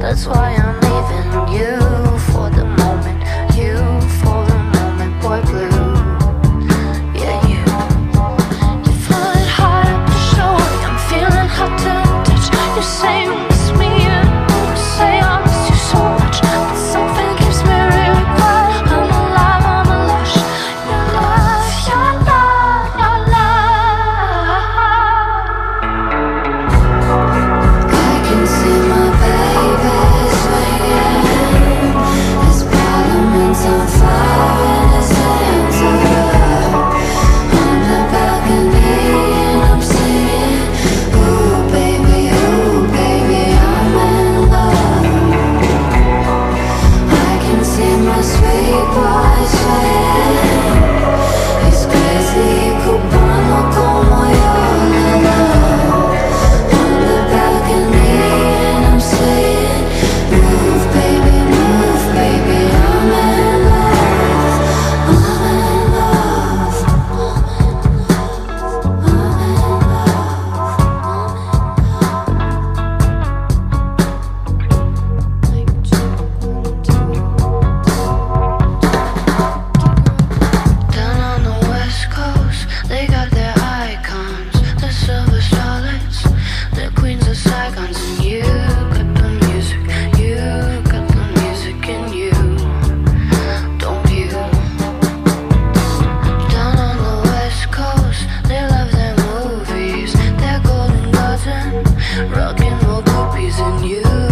That's why I'm sweet boy. rock and roll groupies and you.